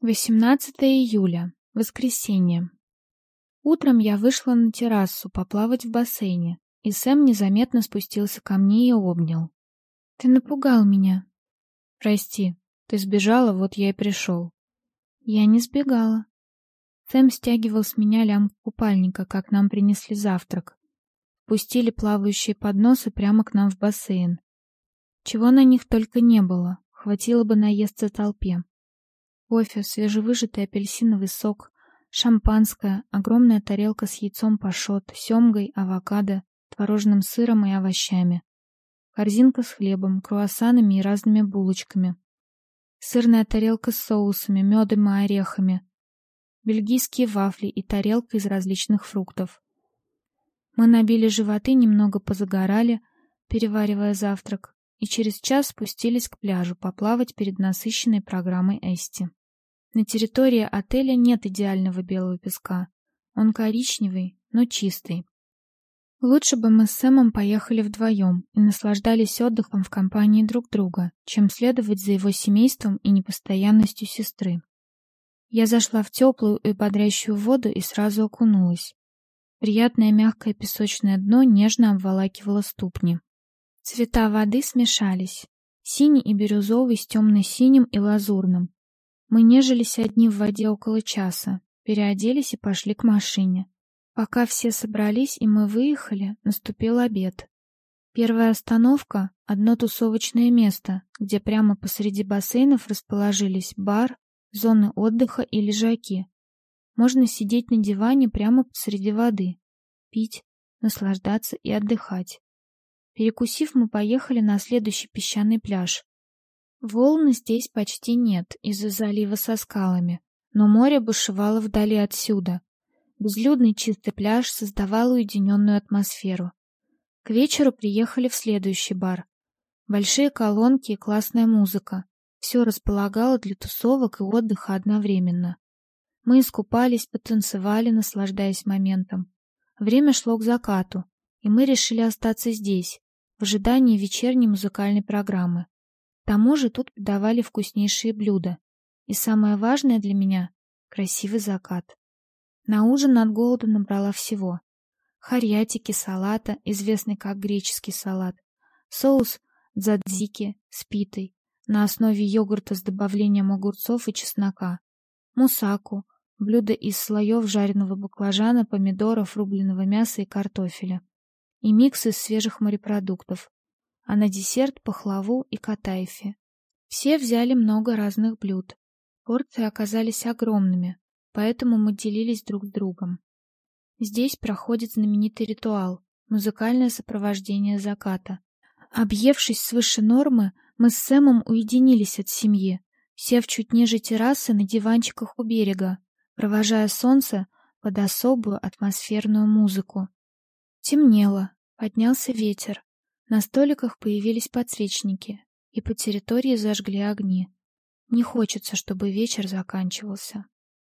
18 июля. Воскресенье. Утром я вышла на террасу поплавать в бассейне, и Сэм незаметно спустился ко мне и обнял. «Ты напугал меня». «Прости, ты сбежала, вот я и пришел». «Я не сбегала». Сэм стягивал с меня лямку купальника, как нам принесли завтрак. Пустили плавающие подносы прямо к нам в бассейн. Чего на них только не было, хватило бы наесться толпе кофе, свежевыжатый апельсиновый сок, шампанское, огромная тарелка с яйцом пашот, семгой, авокадо, творожным сыром и овощами, корзинка с хлебом, круассанами и разными булочками, сырная тарелка с соусами, медом и орехами, бельгийские вафли и тарелка из различных фруктов. Мы набили животы, немного позагорали, переваривая завтрак, и через час спустились к пляжу поплавать перед насыщенной программой Эсти. На территории отеля нет идеального белого песка. Он коричневый, но чистый. Лучше бы мы с Сэмом поехали вдвоем и наслаждались отдыхом в компании друг друга, чем следовать за его семейством и непостоянностью сестры. Я зашла в теплую и бодрящую воду и сразу окунулась. Приятное мягкое песочное дно нежно обволакивало ступни. Цвета воды смешались. Синий и бирюзовый с темно-синим и лазурным, мы нежились одни в воде около часа, переоделись и пошли к машине. Пока все собрались и мы выехали, наступил обед. Первая остановка — одно тусовочное место, где прямо посреди бассейнов расположились бар, зоны отдыха и лежаки. Можно сидеть на диване прямо посреди воды, пить, наслаждаться и отдыхать. Перекусив, мы поехали на следующий песчаный пляж. Волн здесь почти нет из-за залива со скалами, но море бушевало вдали отсюда. Безлюдный чистый пляж создавал уединенную атмосферу. К вечеру приехали в следующий бар. Большие колонки и классная музыка. Все располагало для тусовок и отдыха одновременно. Мы искупались, потанцевали, наслаждаясь моментом. Время шло к закату, и мы решили остаться здесь, в ожидании вечерней музыкальной программы. Тому же тут подавали вкуснейшие блюда. И самое важное для меня — красивый закат. На ужин от голода набрала всего. Харьятики салата, известный как греческий салат, соус дзадзики с питой на основе йогурта с добавлением огурцов и чеснока, мусаку, блюдо из слоев жареного баклажана, помидоров, рубленого мяса и картофеля, и микс из свежих морепродуктов, а на десерт пахлаву и катайфи. Все взяли много разных блюд. Порции оказались огромными, поэтому мы делились друг с другом. Здесь проходит знаменитый ритуал — музыкальное сопровождение заката. Объевшись свыше нормы, мы с Сэмом уединились от семьи, сев чуть ниже террасы на диванчиках у берега, провожая солнце под особую атмосферную музыку. Темнело, поднялся ветер, на столиках появились подсвечники, и по территории зажгли огни. Не хочется, чтобы вечер заканчивался.